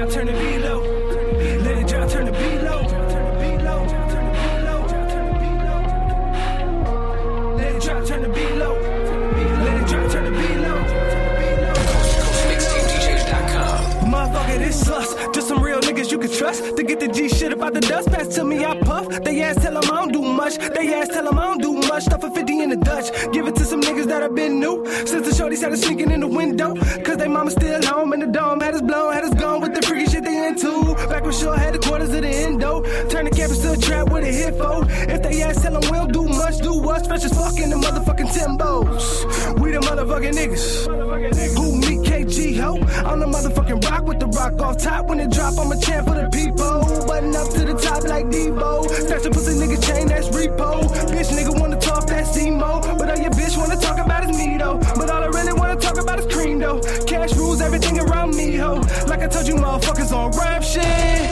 drop, turn the beat low. Let it drop, turn the beat low. Let it drop, turn the beat low. Let it drop, turn the beat low. Motherfucker, this us. Just some real niggas you can trust. To get the G shit about the dust, pass to me, I puff. They ass tell them I don't do much. They ass tell them I don't do much. Stuff a 50 in the Dutch. Give it to some niggas that have been new. Since the shorty started sneaking in the window. Cause they mama still home in the dome. Had us blown, The trap with a hit. If they ass tell them we don't do much, do us. Fresh as fuck in the motherfucking Timbos. We the motherfucking niggas. Who me, KG, ho? I'm the motherfucking rock with the rock off top. When it drop, I'm a champ for the people. Button up to the top like Debo. Stash a pussy nigga chain, that's repo. Bitch nigga wanna talk, that's emo. But all your bitch wanna talk about is me though. But all I really wanna talk about is cream though. Cash rules everything around me, ho. Like I told you, motherfuckers on rap shit.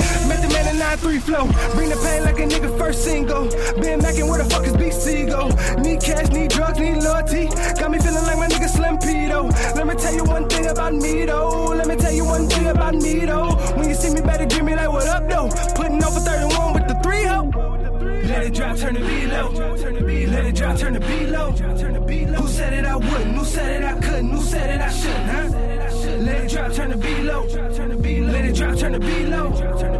9-3 flow. Bring the pain like a nigga first single. Been macking where the fuck is BC go? Need cash, need drugs, need loyalty. Got me feeling like my nigga Slim Pedo. Let me tell you one thing about me though. Let me tell you one thing about me though. When you see me, better give me like what up though. Putting over 31 with the three ho. Let it drop, turn the beat low. Let it drop, turn the beat low. Who said it I wouldn't? Who said it I couldn't? Who said it I shouldn't? Huh? Let it drop, turn the beat low. Let it drop, turn the beat low.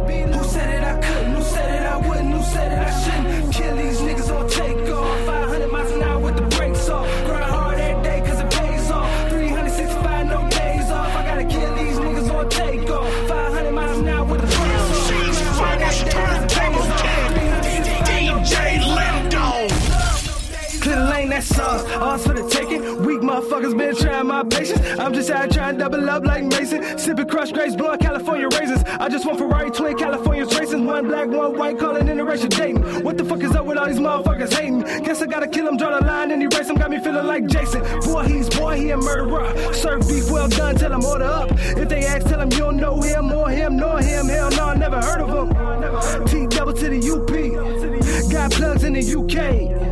All. All's for the taking. Weak motherfuckers been trying my patience. I'm just out trying to double up like Mason. Sipping crushed grapes, blowing California raisins. I just want Ferrari twin California's racing. One black, one white, calling interracial dating. What the fuck is up with all these motherfuckers hating? Guess I gotta kill him, draw the line, and erase him. Got me feeling like Jason. Boy, he's boy, he a murderer. Serve beef well done, tell him order up. If they ask, tell him you don't know him, or him, nor him. Hell no, I never heard of him. T double to the UP. Got plugs in the UK.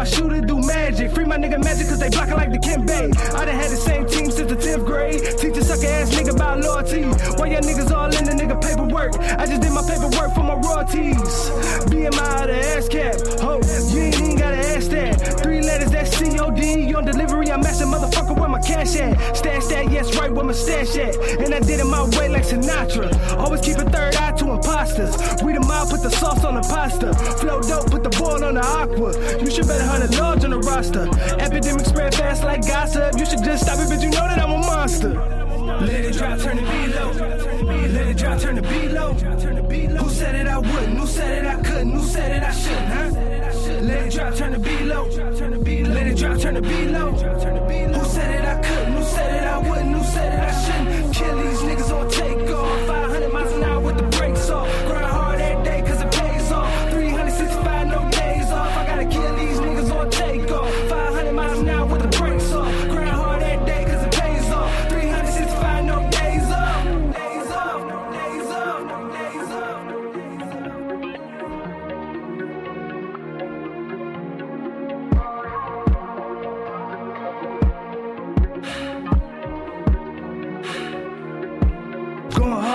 My shooter do magic. Free my nigga magic cause they blocking like the Kim Bay. I done had the same team since the 10th grade. Teach a sucker ass nigga about loyalty. Why y'all niggas all in the nigga paperwork? I just did my paperwork for my royalties. BMI out of ass cap. Ho, you ain't even gotta ask that. Three letters, that's COD. On delivery, I'm asking motherfucker where my cash at. That, yes, right where my stash at. And I did it my way like Sinatra. Always keep a third eye to imposters. We the mob, put the sauce on the pasta. Flow dope, put the ball on the aqua. You should better hunt a large on the roster. Epidemic spread fast like gossip. You should just stop it, but you know that I'm a monster. Let it drop, turn the beat low. Let it drop, turn the beat low. Who said it I wouldn't? Who said it I couldn't? Who said it I shouldn't? Huh? Let it drop, turn the beat low. Let it drop, turn the beat low.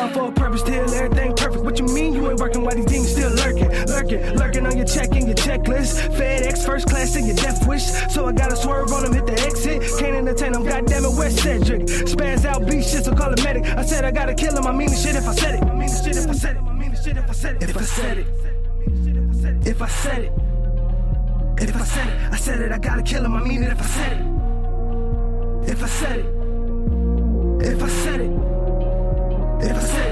Going for a purpose, till everything perfect. What you mean you ain't working while these demons still lurking? Lurking, lurking on your check and your checklist. FedEx first class and your death wish. So I gotta swerve on them, hit the exit. Can't entertain them, goddamn it, West Cedric. Spaz out, beat shit, so call a medic. I said I gotta kill him, I mean the shit if I said it. I mean the shit if I said it. I mean the shit if I said it. If I said it. If I said it. If I said it, I said it, I gotta kill him, I mean it if I said it. If I said it. If I said it. If I said